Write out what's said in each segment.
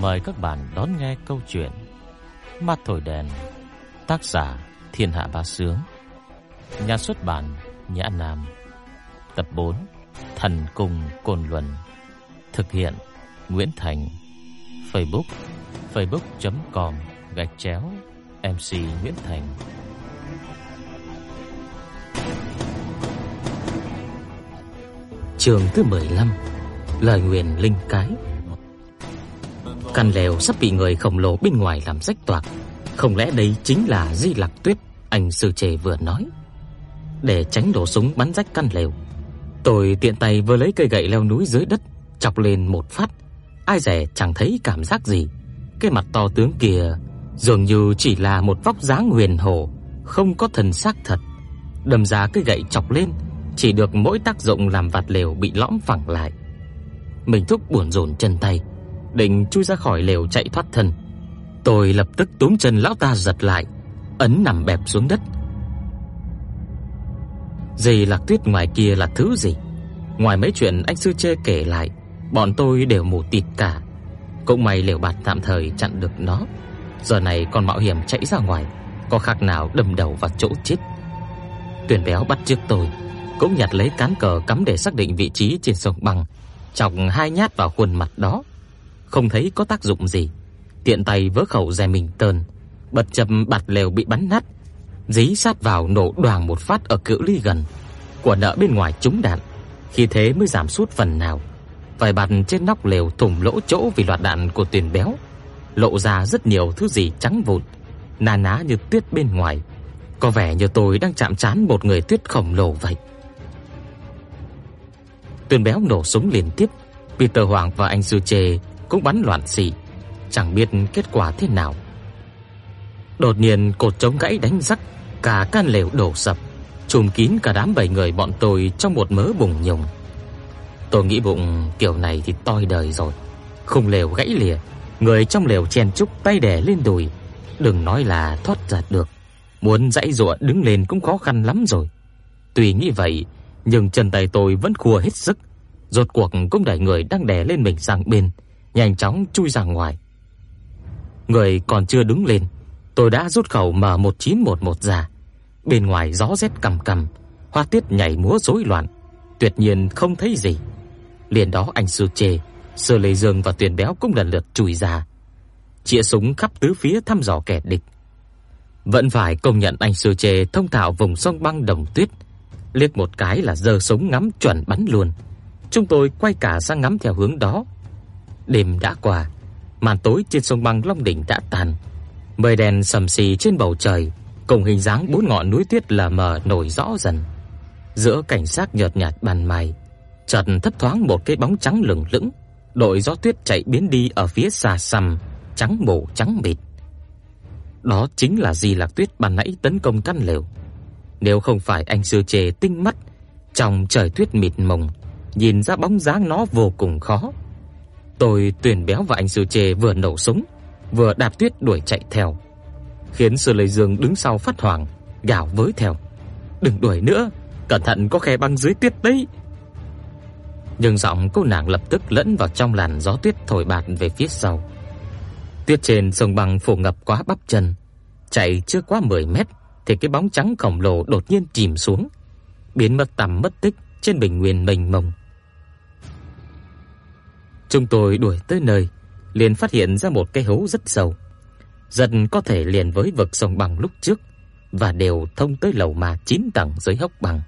Mời các bạn đón nghe câu chuyện Mắt thổi đèn, Tác giả Thiên Hạ Bá Sướng, Nhà xuất bản Nhã Nam, Tập 4 Thần Cùng Cồn Luân, Thực hiện Nguyễn Thành, Facebook facebook.com gạch chéo MC Nguyễn Thành. Trường thứ 15 Lời nguyền linh cái. Căn lều sắp bị người khổng lồ bên ngoài làm rách toạc. Không lẽ đây chính là Di Lạc Tuyết? Anh sư trẻ vừa nói. Để tránh đổ súng bắn rách căn lều, Tôi tiện tay vừa lấy cây gậy leo núi dưới đất, Chọc lên một phát. Ai dè chẳng thấy cảm giác gì. Cái mặt to tướng kia Dường như chỉ là một vóc dáng huyền hồ, Không có thần xác thật. Đâm ra cây gậy chọc lên, Chỉ được mỗi tác dụng làm vạt lều bị lõm phẳng lại. Mình thúc buồn rộn chân tay. Định chui ra khỏi lều chạy thoát thân. Tôi lập tức túm chân lão ta giật lại, Ấn nằm bẹp xuống đất. Dây lạc tuyết ngoài kia là thứ gì? Ngoài mấy chuyện anh sư chê kể lại, Bọn tôi đều mù tịt cả. Cũng may lều bạt tạm thời chặn được nó. Giờ này còn mạo hiểm chạy ra ngoài, Có khác nào đâm đầu vào chỗ chết? Tuyển béo bắt trước tôi, Cũng nhặt lấy cán cờ cắm để xác định vị trí trên sông băng, Chọc hai nhát vào khuôn mặt đó. Không thấy có tác dụng gì. Tiện tay vớ khẩu dè mình tơn Bật châm bạt lều bị bắn nát. Dí sát vào nổ đoàng một phát ở cự ly gần quả nợ bên ngoài trúng đạn. Khi thế mới giảm sút phần nào. Vài bạt trên nóc lều thủng lỗ chỗ vì loạt đạn của tuyển béo. Lộ ra rất nhiều thứ gì trắng vụn, na ná như tuyết bên ngoài, có vẻ như tôi đang chạm trán một người tuyết khổng lồ vậy. Tuyền béo nổ súng liên tiếp, Peter Hoàng và anh Sư Trề cũng bắn loạn xì, chẳng biết kết quả thế nào. Đột nhiên cột chống gãy đánh rắc, cả căn lều đổ sập, trùm kín cả đám bảy người bọn tôi trong một mớ bùng nhùng. Tôi nghĩ bụng kiểu này thì toi đời rồi, khung lều gãy lìa, Người trong lều chen chúc tay đè lên đùi, đừng nói là thoát ra được, muốn dãy dụa đứng lên cũng khó khăn lắm rồi. Tuy nghĩ vậy, nhưng chân tay tôi vẫn khua hết sức, rốt cuộc cũng đẩy người đang đè lên mình sang bên, nhanh chóng chui ra ngoài. Người còn chưa đứng lên, tôi đã rút khẩu M1911 ra. Bên ngoài gió rét cằm cằm, hoa tiết nhảy múa rối loạn, tuyệt nhiên không thấy gì. Liền đó anh Sư Trề Sơ Lê Dương và Tuyền Béo cũng lần lượt chui ra, chĩa súng khắp tứ phía thăm dò kẻ địch. Vẫn phải công nhận anh Sư Trề thông thạo vùng sông băng đồng tuyết, liếc một cái là giơ súng ngắm chuẩn bắn luôn. Chúng tôi quay cả sang ngắm theo hướng đó. Đêm đã qua, màn tối trên sông băng Long đỉnh đã tàn. Mây đen sầm sì trên bầu trời, cùng hình dáng bốn ngọn núi tuyết lờ mờ nổi rõ dần. Giữa cảnh sắc nhợt nhạt ban mai, chợt thấp thoáng một cái bóng trắng lửng lững đội gió tuyết chạy biến đi ở phía xa xăm, trắng mồ trắng mịt. Đó chính là Di Lạc Tuyết ban nãy tấn công căn lều. Nếu không phải anh sư trẻ tinh mắt trong trời tuyết mịt mùng, nhìn ra bóng dáng nó vô cùng khó. Tôi tuyển béo và anh sư chê vừa nổ súng, vừa đạp tuyết đuổi chạy theo, khiến Sư Lệ Dương đứng sau phát hoảng, gào với theo: "Đừng đuổi nữa, cẩn thận có khe băng dưới tuyết đấy." nhưng giọng cô nàng lập tức lẫn vào trong làn gió tuyết thổi bạt về phía sau. Tuyết trên sông băng phủ ngập quá bắp chân, chạy chưa quá 10 mét thì cái bóng trắng khổng lồ đột nhiên chìm xuống, biến mất tầm mất tích trên bình nguyên mênh mông. Chúng tôi đuổi tới nơi, liền phát hiện ra một cái hố rất sâu, dần có thể liền với vực sông bằng lúc trước và đều thông tới lầu mà 9 tầng dưới hốc bằng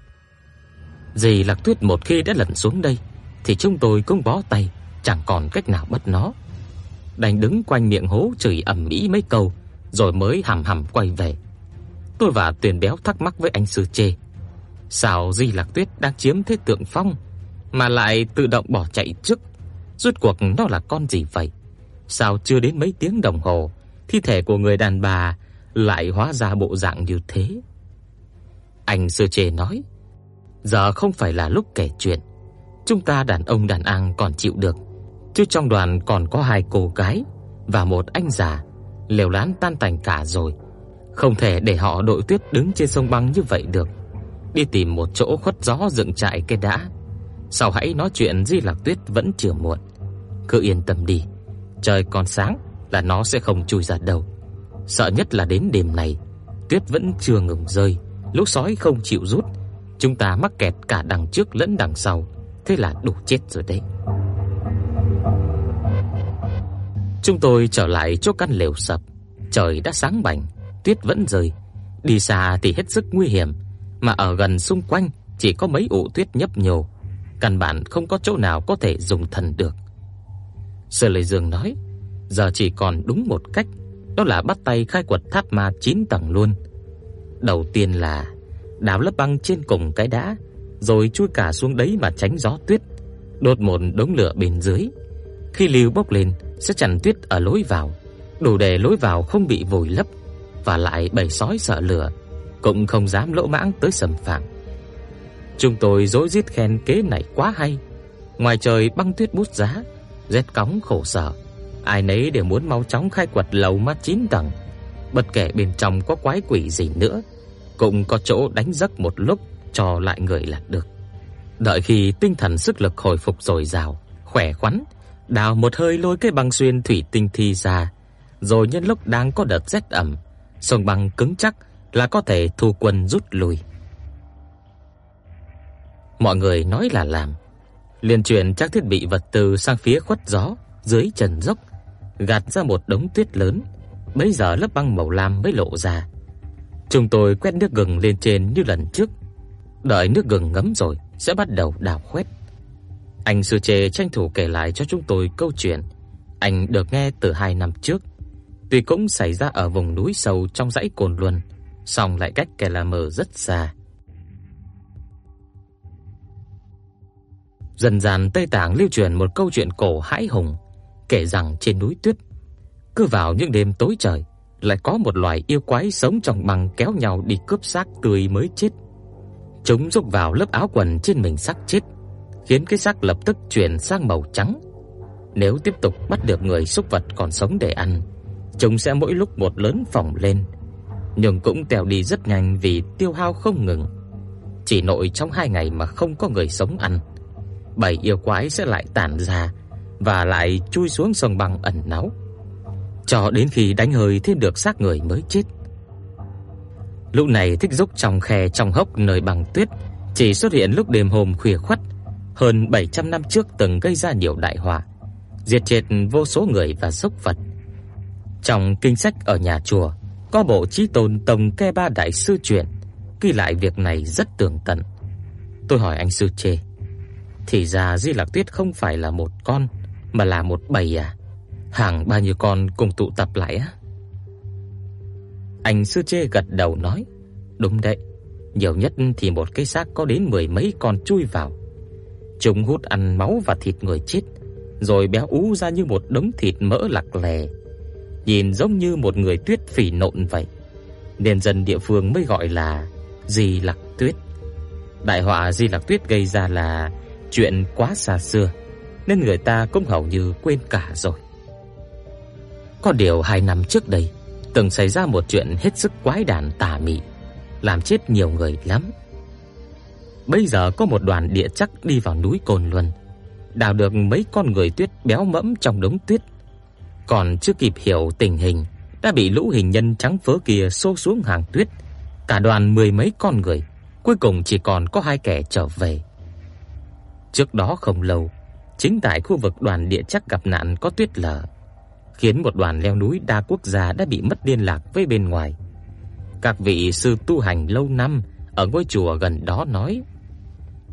Dì Lạc Tuyết một khi đã lặn xuống đây, thì chúng tôi cũng bó tay, chẳng còn cách nào bắt nó. Đành đứng quanh miệng hố chửi ầm ĩ mấy câu, rồi mới hầm hầm quay về. Tôi và Tuyền Béo thắc mắc với anh sư Trê, sao Di Lạc Tuyết đang chiếm thế tượng phong mà lại tự động bỏ chạy trước? Rốt cuộc nó là con gì vậy? Sao chưa đến mấy tiếng đồng hồ, thi thể của người đàn bà lại hóa ra bộ dạng như thế? Anh sư chế nói, giờ không phải là lúc kể chuyện. Chúng ta đàn ông đàn an còn chịu được, chứ trong đoàn còn có hai cô gái và một anh già, lều lán tan tành cả rồi. Không thể để họ đội tuyết đứng trên sông băng như vậy được. Đi tìm một chỗ khuất gió dựng trại cái đã. Sau hãy nói chuyện Di Lạc Tuyết vẫn chưa muộn. Cứ yên tâm đi, Trời còn sáng là nó sẽ không chui ra đâu. Sợ nhất là đến đêm này, tuyết vẫn chưa ngừng rơi, lũ sói không chịu rút, chúng ta mắc kẹt cả đằng trước lẫn đằng sau, thế là đủ chết rồi đấy. Chúng tôi trở lại chỗ căn lều sập, trời đã sáng bảnh, tuyết vẫn rơi. Đi xa thì hết sức nguy hiểm, mà ở gần xung quanh chỉ có mấy ụ tuyết nhấp nhô, căn bản không có chỗ nào có thể dùng thần được. Sở Lệ Dương nói, giờ chỉ còn đúng một cách, đó là bắt tay khai quật tháp ma 9 tầng luôn. Đầu tiên là đào lớp băng trên cùng cái đá, rồi chui cả xuống đấy mà tránh gió tuyết, đốt một đống lửa bên dưới. Khi liều bốc lên sẽ chặn tuyết ở lối vào, đủ để lối vào không bị vùi lấp và lại bầy sói sợ lửa cũng không dám lỗ mãng tới xâm phạm. Chúng tôi rối rít khen kế này quá hay. Ngoài trời băng tuyết bút giá, rét cóng khổ sở, ai nấy đều muốn mau chóng khai quật lầu mắt chín tầng. Bất kể bên trong có quái quỷ gì nữa, cũng có chỗ đánh giấc một lúc cho lại người là được. Đợi khi tinh thần sức lực hồi phục dồi dào, khỏe khoắn, đào một hơi lôi cái băng xuyên thủy tinh thi ra, rồi nhân lúc đang có đợt rét ẩm, sông băng cứng chắc là có thể thu quân rút lui. Mọi người nói là làm, liền chuyển các thiết bị vật tư sang phía khuất gió dưới trần dốc, gạt ra một đống tuyết lớn. Bây giờ lớp băng màu lam mới lộ ra. Chúng tôi quét nước gừng lên trên như lần trước. Đợi nước gừng ngấm rồi sẽ bắt đầu đào khoét. Anh sư Trề tranh thủ kể lại cho chúng tôi câu chuyện anh được nghe từ 2 năm trước. Tuy cũng xảy ra ở vùng núi sâu trong dãy Cồn Luân, song lại cách Kẻ La Mờ rất xa. Dần dần Tây Tạng lưu truyền một câu chuyện cổ hãi hùng, kể rằng trên núi tuyết, cứ vào những đêm tối trời, lại có một loài yêu quái sống trong băng kéo nhau đi cướp xác tươi mới chết. Chúng rúc vào lớp áo quần trên mình xác chết, khiến cái xác lập tức chuyển sang màu trắng. Nếu tiếp tục bắt được người xúc vật còn sống để ăn, chúng sẽ mỗi lúc một lớn phồng lên, nhưng cũng tèo đi rất nhanh vì tiêu hao không ngừng. Chỉ nội trong hai ngày mà không có người sống ăn, bảy yêu quái sẽ lại tản ra và lại chui xuống sông băng ẩn náu, cho đến khi đánh hơi thêm được xác người mới chết. Lúc này thích dốc trong khe trong hốc nơi băng tuyết chỉ xuất hiện lúc đêm hôm khuya khoắt, hơn 700 năm trước từng gây ra nhiều đại họa, diệt chết vô số người và súc vật. Trong kinh sách ở nhà chùa có bộ Chí Tôn Tông Kê Ba đại sư truyện ghi lại việc này rất tường tận. Tôi hỏi anh sư Trê, thì ra Di Lạc Tuyết không phải là một con mà là một bầy à? Hàng bao nhiêu con cùng tụ tập lại á? Anh sư Trê gật đầu nói, đúng đấy, nhiều nhất thì một cái xác có đến mười mấy con chui vào. Chúng hút ăn máu và thịt người chết, rồi béo ú ra như một đống thịt mỡ lặc lè nhìn giống như một người tuyết phỉ nộn vậy. Nên dân địa phương mới gọi là Di Lặc Tuyết. Đại họa Di Lặc Tuyết gây ra là chuyện quá xa xưa, nên người ta cũng hầu như quên cả rồi. Có điều hai năm trước đây, từng xảy ra một chuyện hết sức quái đản tà mị, làm chết nhiều người lắm. Bây giờ có một đoàn địa chắc đi vào núi Cồn Luân, đào được mấy con người tuyết béo mẫm trong đống tuyết còn chưa kịp hiểu tình hình, đã bị lũ hình nhân trắng phớ kia xô xuống hàng tuyết, cả đoàn mười mấy con người, cuối cùng chỉ còn có hai kẻ trở về. Trước đó không lâu, chính tại khu vực đoàn địa chắc gặp nạn có tuyết lở, khiến một đoàn leo núi đa quốc gia đã bị mất liên lạc với bên ngoài. Các vị sư tu hành lâu năm ở ngôi chùa gần đó nói,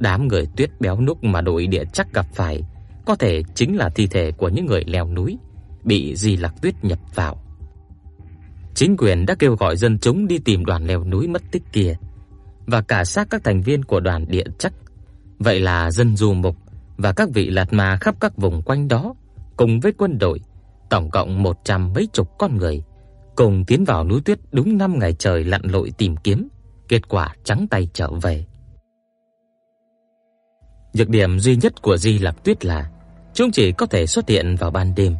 đám người tuyết béo núc mà đội địa chắc gặp phải có thể chính là thi thể của những người leo núi bị Di Lạc Tuyết nhập vào. Chính quyền đã kêu gọi dân chúng đi tìm đoàn leo núi mất tích kia và cả xác các thành viên của đoàn địa chắc. Vậy là dân du mục và các vị lạt ma khắp các vùng quanh đó cùng với quân đội, tổng cộng một trăm mấy chục con người cùng tiến vào núi tuyết đúng 5 ngày trời lặn lội tìm kiếm, kết quả trắng tay trở về. Nhược điểm duy nhất của Di Lạc Tuyết là chúng chỉ có thể xuất hiện vào ban đêm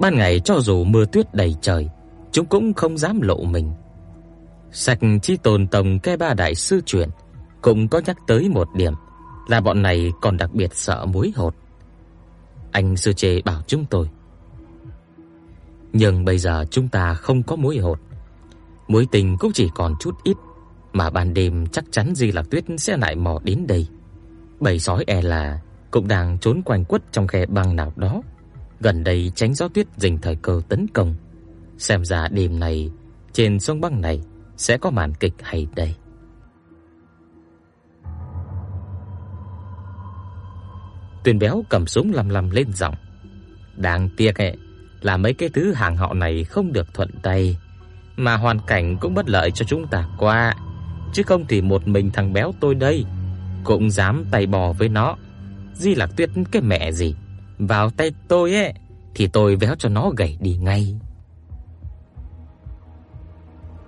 Ban ngày cho dù mưa tuyết đầy trời, chúng cũng không dám lộ mình. Sạch chi tồn tông Kê ba đại sư truyền cũng có nhắc tới một điểm là bọn này còn đặc biệt sợ muối hột. Anh sư chế bảo chúng tôi, Nhưng bây giờ chúng ta không có muối hột. muối tình cũng chỉ còn chút ít, mà ban đêm chắc chắn Di Lạc Tuyết sẽ lại mò đến đây. Bầy sói e là cũng đang trốn quanh quất trong khe băng nào đó, gần đây tránh gió tuyết dình thời cơ tấn công. Xem ra đêm này trên sông băng này sẽ có màn kịch hay đây. Tuyền béo cầm súng lầm lầm lên giọng. Đáng tiếc ấy, là mấy cái thứ hàng họ này không được thuận tay, mà hoàn cảnh cũng bất lợi cho chúng ta quá, chứ không thì một mình thằng béo tôi đây cũng dám tay bò với nó. Di Lạc Tuyết cái mẹ gì, vào tay tôi ấy thì tôi véo cho nó gãy đi ngay.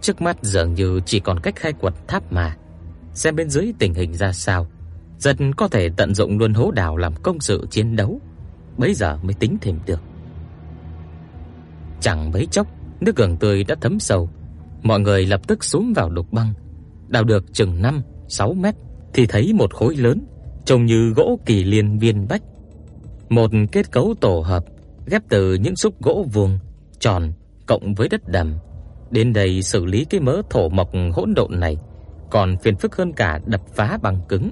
Trước mắt dường như chỉ còn cách khai quật tháp mà, xem bên dưới tình hình ra sao, dần có thể tận dụng luân hố đảo làm công sự chiến đấu, bấy giờ mới tính thêm được. Chẳng mấy chốc, nước gừng tươi đã thấm sâu, mọi người lập tức xuống vào đục băng, đào được chừng 5, 6 mét thì thấy một khối lớn trông như gỗ kỳ liên viên bách. Một kết cấu tổ hợp ghép từ những xúc gỗ vuông, tròn cộng với đất đầm. Đến đây xử lý cái mớ thổ mộc hỗn độn này còn phiền phức hơn cả đập phá bằng cứng.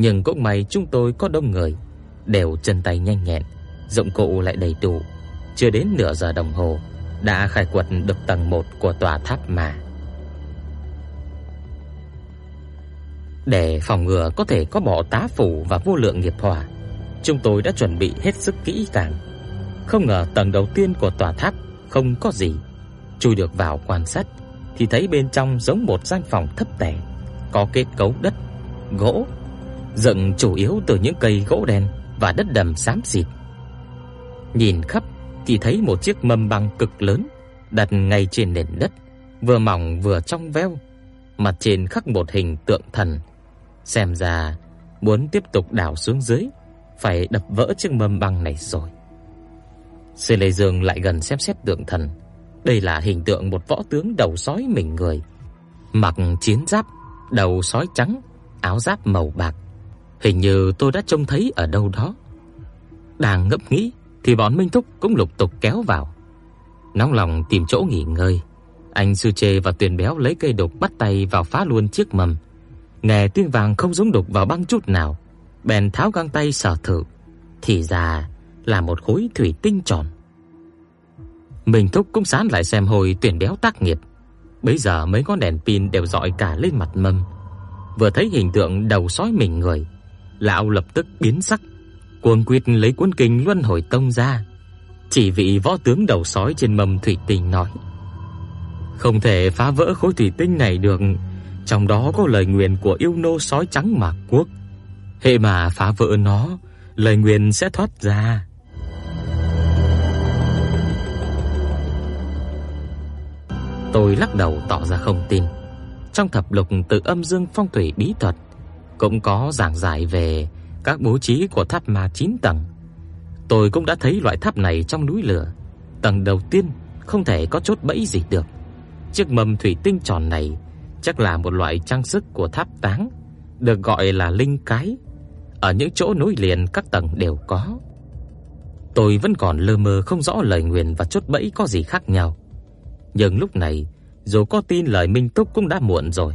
Nhưng cũng may chúng tôi có đông người, đều chân tay nhanh nhẹn, dụng cụ lại đầy đủ. Chưa đến nửa giờ đồng hồ đã khai quật được tầng 1 của tòa tháp mà. Để phòng ngừa có thể có bỏ tá phủ và vô lượng nghiệp hỏa, chúng tôi đã chuẩn bị hết sức kỹ càng. Không ngờ tầng đầu tiên của tòa tháp không có gì. Chui được vào quan sát thì thấy bên trong giống một gian phòng thấp tẻ, có kết cấu đất, gỗ, dựng chủ yếu từ những cây gỗ đen và đất đầm xám xịt. Nhìn khắp thì thấy một chiếc mâm băng cực lớn đặt ngay trên nền đất, vừa mỏng vừa trong veo, mặt trên khắc một hình tượng thần Xem ra muốn tiếp tục đào xuống dưới phải đập vỡ chiếc mâm băng này rồi. Sư Lê Dương lại gần xem xét tượng thần. Đây là hình tượng một võ tướng đầu sói mình người, mặc chiến giáp, đầu sói trắng, áo giáp màu bạc. Hình như tôi đã trông thấy ở đâu đó. Đang ngẫm nghĩ thì bọn Minh Thúc cũng lục tục kéo vào. Nóng lòng tìm chỗ nghỉ ngơi, anh Sư Trê và Tuyền Béo lấy cây đục bắt tay vào phá luôn chiếc mầm nghe tiếng vàng không giống đục vào băng chút nào, bèn tháo găng tay sờ thử, thì ra là một khối thủy tinh tròn. Mình thúc cũng sán lại xem hồi Tuyền béo tác nghiệp. Bây giờ mấy con đèn pin đều dọi cả lên mặt mâm. Vừa thấy hình tượng đầu sói mình người, lão lập tức biến sắc, cuống quyết lấy cuốn kinh Luân Hồi Tông ra, chỉ vị võ tướng đầu sói trên mâm thủy tinh nói: "Không thể phá vỡ khối thủy tinh này được, trong đó có lời nguyền của yêu nô sói trắng Mạc Quốc. Hệ mà phá vỡ nó, lời nguyền sẽ thoát ra. Tôi lắc đầu tỏ ra không tin. Trong thập lục tự âm dương phong thủy bí thuật cũng có giảng giải về các bố trí của tháp ma 9 tầng. Tôi cũng đã thấy loại tháp này trong núi lửa. Tầng đầu tiên không thể có chốt bẫy gì được. Chiếc mâm thủy tinh tròn này chắc là một loại trang sức của tháp táng, được gọi là linh cái. Ở những chỗ nối liền các tầng đều có. Tôi vẫn còn lơ mơ không rõ lời nguyền và chốt bẫy có gì khác nhau. Nhưng lúc này, dù có tin lời Minh Túc cũng đã muộn rồi.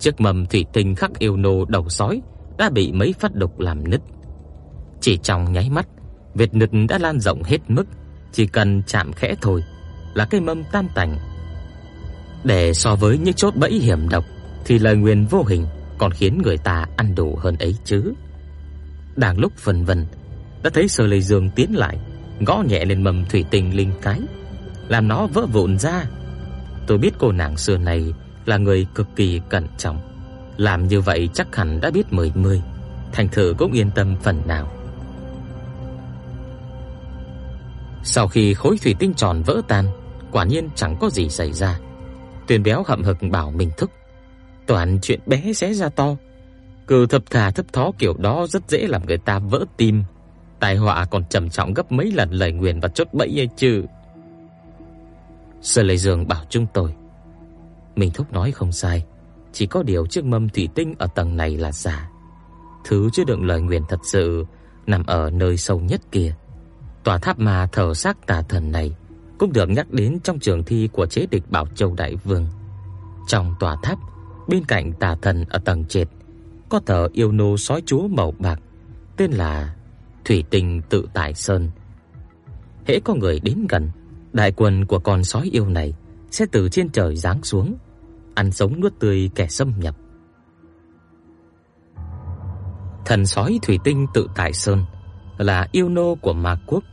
Chiếc mầm thủy tinh khắc yêu nô đầu sói đã bị mấy phát độc làm nứt. Chỉ trong nháy mắt, vết nứt đã lan rộng hết mức, chỉ cần chạm khẽ thôi là cây mâm tan tành để so với những chốt bẫy hiểm độc thì lời nguyền vô hình còn khiến người ta ăn đủ hơn ấy chứ. Đang lúc phần vân, đã thấy Sở Lệ Dương tiến lại, gõ nhẹ lên mầm thủy tinh linh cái, làm nó vỡ vụn ra. Tôi biết cô nàng xưa này là người cực kỳ cẩn trọng, làm như vậy chắc hẳn đã biết mười mươi, thành thử cũng yên tâm phần nào. Sau khi khối thủy tinh tròn vỡ tan, quả nhiên chẳng có gì xảy ra. Tuyền béo hậm hực bảo mình thức. Toàn chuyện bé xé ra to. cừ thập thà thấp thó kiểu đó rất dễ làm người ta vỡ tim. Tai họa còn trầm trọng gấp mấy lần lời nguyền và chốt bẫy ấy chứ. Sơ Lệ Dương bảo chúng tôi. Mình thúc nói không sai, chỉ có điều chiếc mâm thủy tinh ở tầng này là giả. Thứ chứa đựng lời nguyền thật sự nằm ở nơi sâu nhất kia. Tòa tháp mà thờ xác tà thần này cũng được nhắc đến trong trường thi của chế địch Bảo Châu Đại Vương. Trong tòa tháp, bên cạnh tà thần ở tầng trệt, có thờ yêu nô sói chúa màu bạc, tên là Thủy Tinh Tự Tại Sơn. Hễ có người đến gần, đại quân của con sói yêu này sẽ từ trên trời giáng xuống, ăn sống nuốt tươi kẻ xâm nhập. Thần sói Thủy Tinh Tự Tại Sơn là yêu nô của Ma quốc.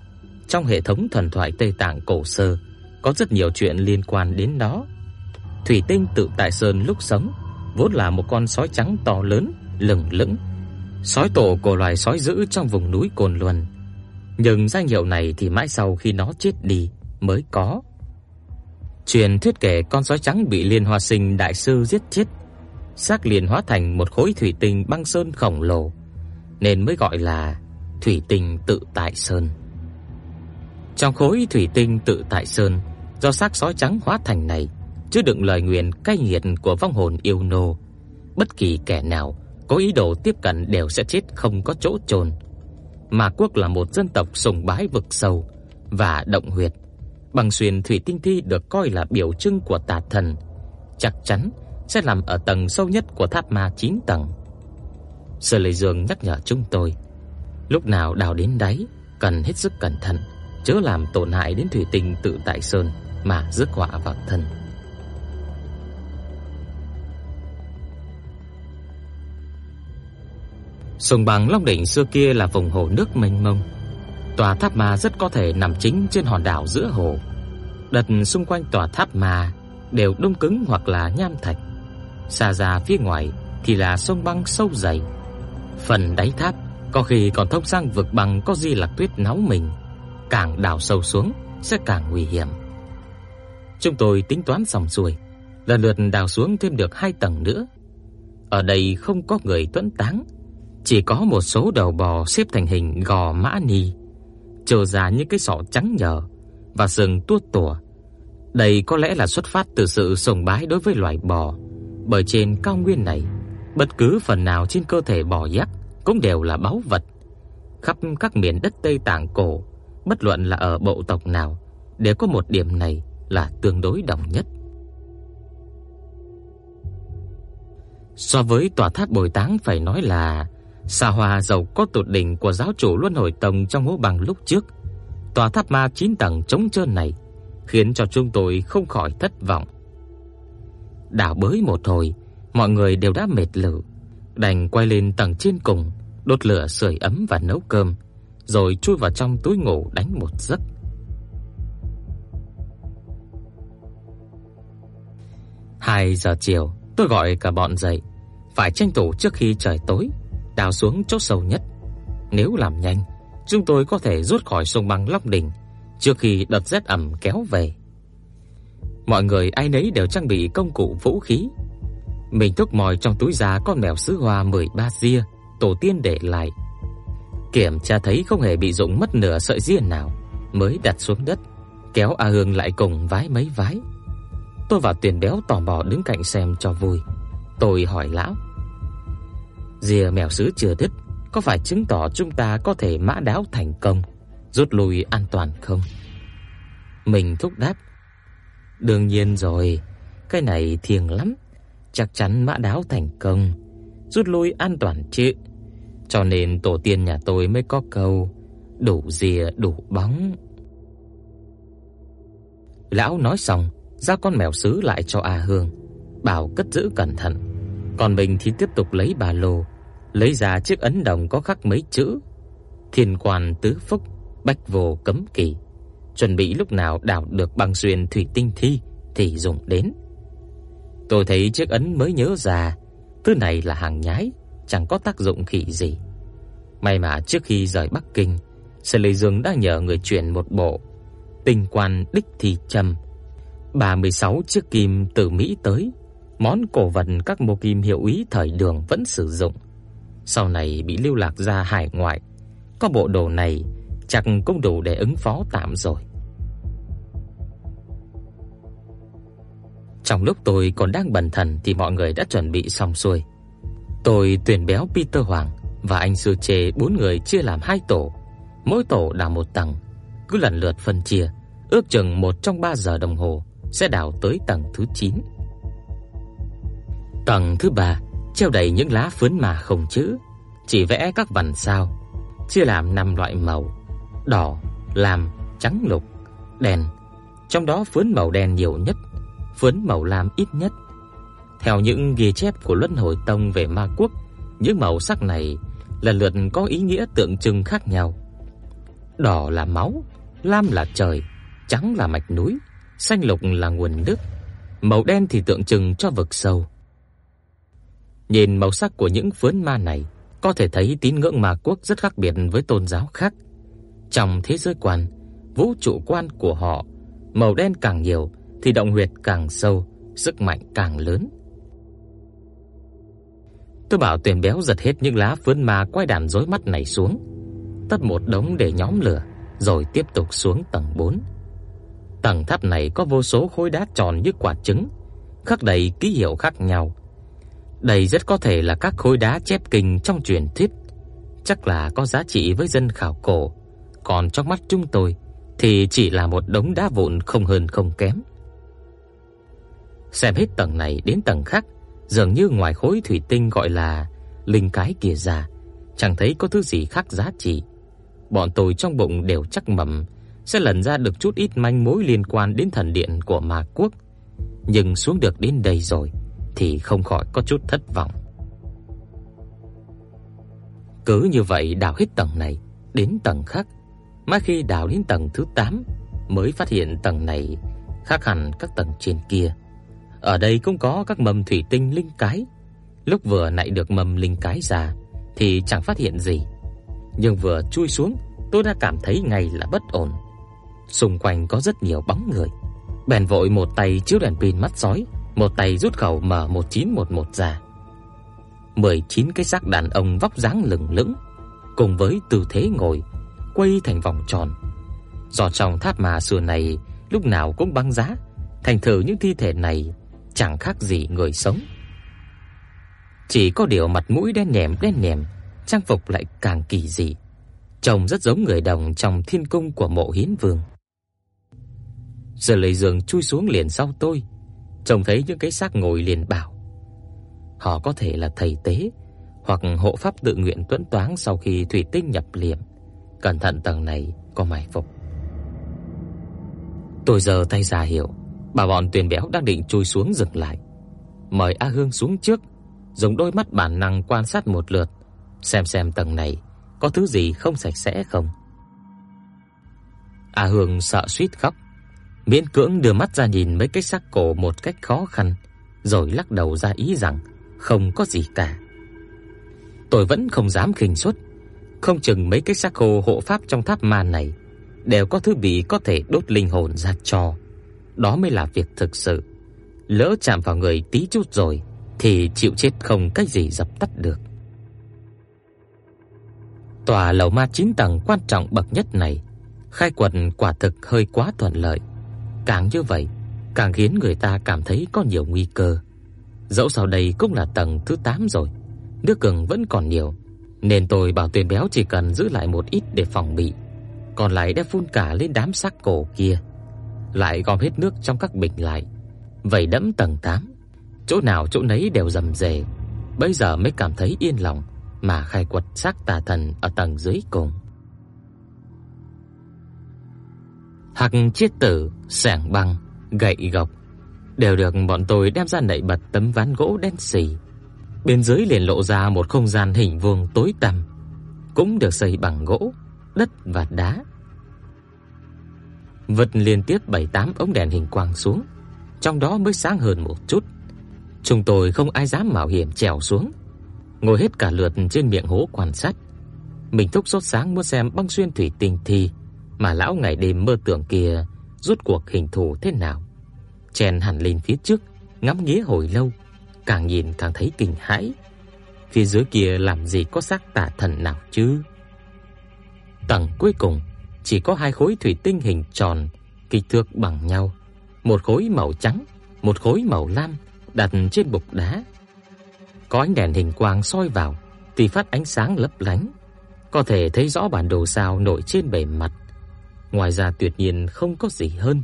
Trong hệ thống thần thoại Tây Tạng cổ sơ có rất nhiều chuyện liên quan đến nó. Thủy Tinh Tự Tại Sơn lúc sống vốn là một con sói trắng to lớn, lừng lững, sói tổ của loài sói dữ trong vùng núi Cồn Luân. Nhưng danh hiệu này thì mãi sau khi nó chết đi mới có. Truyền thuyết kể con sói trắng bị Liên Hoa Sinh đại sư giết chết, xác liền hóa thành một khối thủy tinh băng sơn khổng lồ, nên mới gọi là Thủy Tinh Tự Tại Sơn. Trong khối thủy tinh Tự Tại Sơn, do xác sói trắng hóa thành này, chứa đựng lời nguyền cay nghiệt của vong hồn yêu nô, bất kỳ kẻ nào có ý đồ tiếp cận đều sẽ chết không có chỗ chôn. Mà quốc là một dân tộc sùng bái vực sâu và động huyệt. Bằng xuyên thủy tinh thi được coi là biểu trưng của tà thần, chắc chắn sẽ nằm ở tầng sâu nhất của tháp ma 9 tầng. Sở Lệ Dương nhắc nhở chúng tôi, lúc nào đào đến đáy cần hết sức cẩn thận, chớ làm tổn hại đến thủy tinh tự tại sơn mà rước họa vào thân. Sông bằng Long đỉnh xưa kia là vùng hồ nước mênh mông. Tòa tháp ma rất có thể nằm chính trên hòn đảo giữa hồ. Đất xung quanh tòa tháp ma đều đông cứng hoặc là nham thạch. Xa ra phía ngoài thì là sông băng sâu dày. Phần đáy tháp có khi còn thông sang vực băng có di là tuyết nóng mình, càng đào sâu xuống sẽ càng nguy hiểm. Chúng tôi tính toán xong xuôi, lần lượt đào xuống thêm được hai tầng nữa. Ở đây không có người tuấn táng, chỉ có một số đầu bò xếp thành hình gò mã ni, trở ra những cái sọ trắng nhờ và sừng tuốt tủa. Đây có lẽ là xuất phát từ sự sùng bái đối với loài bò, bởi trên cao nguyên này, bất cứ phần nào trên cơ thể bò giác cũng đều là báu vật. Khắp các miền đất Tây Tạng cổ, bất luận là ở bộ tộc nào, đều có một điểm này là tương đối đồng nhất. So với tòa tháp Bồi Táng phải nói là xa hoa giàu có tột đỉnh của giáo chủ Luân Hồi Tông trong hố bằng lúc trước, tòa tháp ma 9 tầng trống trơn này khiến cho chúng tôi không khỏi thất vọng. Đảo bới một hồi, mọi người đều đã mệt lử, đành quay lên tầng trên cùng, đốt lửa sưởi ấm và nấu cơm, rồi chui vào trong túi ngủ đánh một giấc. Hai giờ chiều, tôi gọi cả bọn dậy, phải tranh thủ trước khi trời tối, đào xuống chỗ sâu nhất. Nếu làm nhanh, chúng tôi có thể rút khỏi sông băng Long đỉnh trước khi đợt rét ẩm kéo về. Mọi người ai nấy đều trang bị công cụ vũ khí. Mình thúc mòi trong túi da con mèo sứ hoa 13 ria, tổ tiên để lại. Kiểm tra thấy không hề bị rụng mất nửa sợi ria nào, mới đặt xuống đất, kéo A Hương lại cùng vái mấy vái. Tôi và Tiền Béo tò mò đứng cạnh xem cho vui. Tôi hỏi lão: rìa mèo sứ chưa đứt, có phải chứng tỏ chúng ta có thể mã đáo thành công, rút lui an toàn không?" Mình thúc đáp: "Đương nhiên rồi, cái này thiêng lắm, chắc chắn mã đáo thành công, rút lui an toàn chứ." Cho nên tổ tiên nhà tôi mới có câu đủ rìa đủ bóng. Lão nói xong, ra con mèo sứ lại cho A Hương, bảo cất giữ cẩn thận. Còn mình thì tiếp tục lấy ba lô, lấy ra chiếc ấn đồng có khắc mấy chữ: Thiên quan tứ phúc, bách vô cấm kỵ. Chuẩn bị lúc nào đào được băng xuyên thủy tinh thi thì dùng đến. Tôi thấy chiếc ấn mới nhớ ra, thứ này là hàng nhái, chẳng có tác dụng khỉ gì. May mà trước khi rời Bắc Kinh, Sở Lệ Dương đã nhờ người chuyển một bộ Tinh quan đích thì trầm 36 chiếc kim từ Mỹ tới, món cổ vật các mô kim hiệu ý thời Đường vẫn sử dụng. Sau này bị lưu lạc ra hải ngoại, có bộ đồ này chắc cũng đủ để ứng phó tạm rồi. Trong lúc tôi còn đang bần thần thì mọi người đã chuẩn bị xong xuôi. Tôi tuyển béo Peter Hoàng và anh sư chê bốn người chia làm hai tổ, mỗi tổ đào một tầng, cứ lần lượt phân chia, ước chừng một trong ba giờ đồng hồ sẽ đào tới tầng thứ 9. Tầng thứ 3 treo đầy những lá phấn mà không chữ, chỉ vẽ các vằn sao, chia làm năm loại màu: đỏ, lam, trắng lục, đen. Trong đó phấn màu đen nhiều nhất, phấn màu lam ít nhất. Theo những ghi chép của Luân Hồi Tông về ma quốc, những màu sắc này lần lượt có ý nghĩa tượng trưng khác nhau. Đỏ là máu, lam là trời, trắng là mạch núi, xanh lục là nguồn nước, màu đen thì tượng trưng cho vực sâu. Nhìn màu sắc của những phấn ma này, có thể thấy tín ngưỡng ma quốc rất khác biệt với tôn giáo khác. Trong thế giới quan, vũ trụ quan của họ, màu đen càng nhiều thì động huyệt càng sâu, sức mạnh càng lớn. Tôi bảo Tuyền Béo giật hết những lá phấn ma quay đàn rối mắt này xuống, tất một đống để nhóm lửa, rồi tiếp tục xuống tầng 4. Tầng tháp này có vô số khối đá tròn như quả trứng, khắc đầy ký hiệu khác nhau. Đây rất có thể là các khối đá chép kinh trong truyền thuyết, chắc là có giá trị với dân khảo cổ, còn trong mắt chúng tôi thì chỉ là một đống đá vụn không hơn không kém. Xem hết tầng này đến tầng khác, dường như ngoài khối thủy tinh gọi là linh cái kia ra, chẳng thấy có thứ gì khác giá trị. Bọn tôi trong bụng đều chắc mẩm sẽ lần ra được chút ít manh mối liên quan đến thần điện của Ma quốc, nhưng xuống được đến đây rồi thì không khỏi có chút thất vọng. Cứ như vậy đào hết tầng này đến tầng khác, mãi khi đào đến tầng thứ 8 mới phát hiện tầng này khác hẳn các tầng trên kia. Ở đây cũng có các mầm thủy tinh linh cái. Lúc vừa nãy được mầm linh cái ra thì chẳng phát hiện gì, nhưng vừa chui xuống, tôi đã cảm thấy ngay là bất ổn. Xung quanh có rất nhiều bóng người. Bèn vội một tay chiếu đèn pin mắt sói, một tay rút khẩu M1911 ra. 19 cái xác đàn ông vóc dáng lừng lững, cùng với tư thế ngồi quay thành vòng tròn. Do trong tháp mà xưa này lúc nào cũng băng giá, thành thử những thi thể này chẳng khác gì người sống. Chỉ có điều mặt mũi đen nhèm đen nhèm, trang phục lại càng kỳ dị, trông rất giống người đồng trong thiên cung của Mộ Hiến Vương. Giờ lấy giường chui xuống liền sau tôi, trông thấy những cái xác ngồi liền bảo: họ có thể là thầy tế hoặc hộ pháp tự nguyện tuẫn toáng sau khi thủy tinh nhập liệm. Cẩn thận tầng này có mai phục. Tôi giờ tay ra hiệu, bà bọn Tuyền Béo đang định chui xuống dừng lại. Mời A Hương xuống trước, dùng đôi mắt bản năng quan sát một lượt, xem xem tầng này có thứ gì không sạch sẽ không. A Hương sợ suýt khóc, miễn cưỡng đưa mắt ra nhìn mấy cái xác cổ một cách khó khăn, rồi lắc đầu ra ý rằng không có gì cả. Tôi vẫn không dám khinh suất, không chừng mấy cái xác khô hộ pháp trong tháp ma này đều có thứ bị có thể đốt linh hồn ra cho. Đó mới là việc thực sự. Lỡ chạm vào người tí chút rồi thì chịu chết không cách gì dập tắt được. Tòa lầu ma 9 tầng quan trọng bậc nhất này, khai quật quả thực hơi quá thuận lợi. Càng như vậy, càng khiến người ta cảm thấy có nhiều nguy cơ. Dẫu sao đây cũng là tầng thứ 8 rồi, nước cường vẫn còn nhiều, nên tôi bảo Tuyền Béo chỉ cần giữ lại một ít để phòng bị, còn lại đem phun cả lên đám xác cổ kia, lại gom hết nước trong các bình lại, vậy đẫm tầng 8. Chỗ nào chỗ nấy đều rầm rề, bây giờ mới cảm thấy yên lòng mà khai quật xác tà thần ở tầng dưới cùng. Hạc chiết tử, sảng băng, gậy gộc đều được bọn tôi đem ra nảy bật tấm ván gỗ đen xì. Bên dưới liền lộ ra một không gian hình vuông tối tăm, cũng được xây bằng gỗ, đất và đá. Vật liên tiếp 7-8 ống đèn hình quang xuống, trong đó mới sáng hơn một chút. Chúng tôi không ai dám mạo hiểm trèo xuống, ngồi hết cả lượt trên miệng hố quan sát. Mình thúc sốt sáng muốn xem băng xuyên thủy tinh thì mà lão ngày đêm mơ tưởng kia rốt cuộc hình thù thế nào. Chen hẳn lên phía trước, ngắm nghía hồi lâu, càng nhìn càng thấy kinh hãi. Phía dưới kia làm gì có xác tà thần nào chứ? Tầng cuối cùng chỉ có hai khối thủy tinh hình tròn, kích thước bằng nhau, một khối màu trắng, một khối màu lam đặt trên bục đá. Có ánh đèn hình quang soi vào, thì phát ánh sáng lấp lánh, có thể thấy rõ bản đồ sao nổi trên bề mặt ngoài ra tuyệt nhiên không có gì hơn.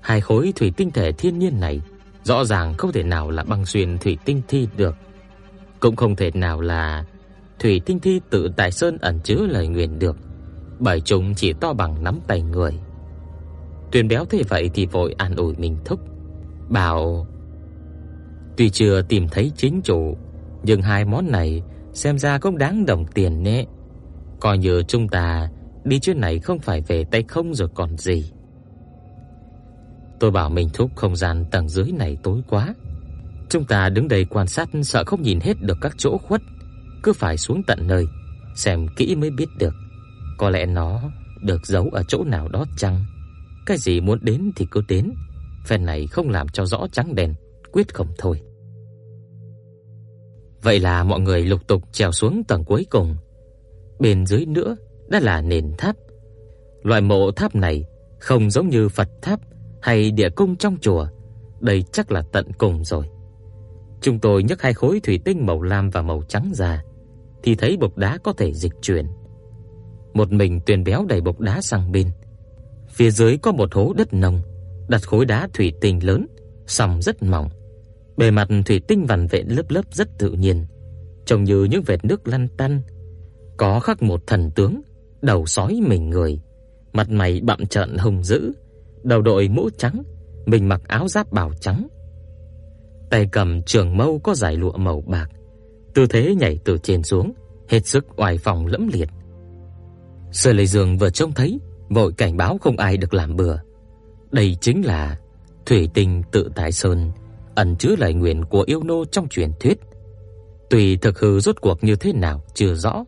Hai khối thủy tinh thể thiên nhiên này rõ ràng không thể nào là băng xuyên thủy tinh thi được, cũng không thể nào là thủy tinh thi tự tại sơn ẩn chứa lời nguyền được, bởi chúng chỉ to bằng nắm tay người. Tuyền béo thế vậy thì vội an ủi mình thúc, bảo tuy chưa tìm thấy chính chủ, nhưng hai món này xem ra cũng đáng đồng tiền nhé. Coi như chúng ta đi chuyến này không phải về tay không rồi còn gì. Tôi bảo mình thúc không gian tầng dưới này tối quá. Chúng ta đứng đây quan sát sợ không nhìn hết được các chỗ khuất, cứ phải xuống tận nơi xem kỹ mới biết được. Có lẽ nó được giấu ở chỗ nào đó chăng? Cái gì muốn đến thì cứ đến, phen này không làm cho rõ trắng đen, quyết không thôi. Vậy là mọi người lục tục trèo xuống tầng cuối cùng. Bên dưới nữa đã là nền tháp. Loại mộ tháp này không giống như Phật tháp hay địa cung trong chùa, đây chắc là tận cùng rồi. Chúng tôi nhấc hai khối thủy tinh màu lam và màu trắng ra, thì thấy bộc đá có thể dịch chuyển. Một mình Tuyền béo đẩy bộc đá sang bên. Phía dưới có một hố đất nông, đặt khối đá thủy tinh lớn, sòng rất mỏng. Bề mặt thủy tinh vằn vện lớp lớp rất tự nhiên, trông như những vệt nước lăn tăn. Có khắc một thần tướng, đầu sói mình người, mặt mày bặm trợn hung dữ, đầu đội mũ trắng, mình mặc áo giáp bào trắng. Tay cầm trường mâu có dải lụa màu bạc, tư thế nhảy từ trên xuống, hết sức oai phong lẫm liệt. Sở Lệ Dương vừa trông thấy, vội cảnh báo không ai được làm bừa. Đây chính là thủy tinh tự tại sơn, ẩn chứa lời nguyện của yêu nô trong truyền thuyết. Tùy thực hư rốt cuộc như thế nào chưa rõ,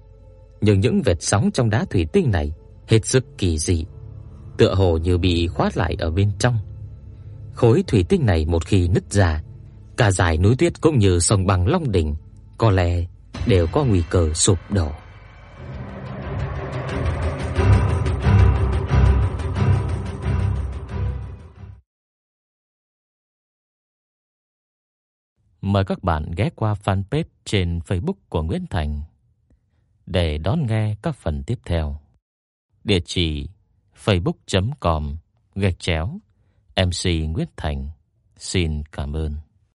nhưng những vệt sóng trong đá thủy tinh này hết sức kỳ dị, tựa hồ như bị khóa lại ở bên trong. Khối thủy tinh này một khi nứt ra, cả dải núi tuyết cũng như sông băng Long đỉnh có lẽ đều có nguy cơ sụp đổ. Mời các bạn ghé qua fanpage trên Facebook của Nguyễn Thành để đón nghe các phần tiếp theo. Địa chỉ facebook.com gạch chéo MC Nguyễn Thành. Xin cảm ơn.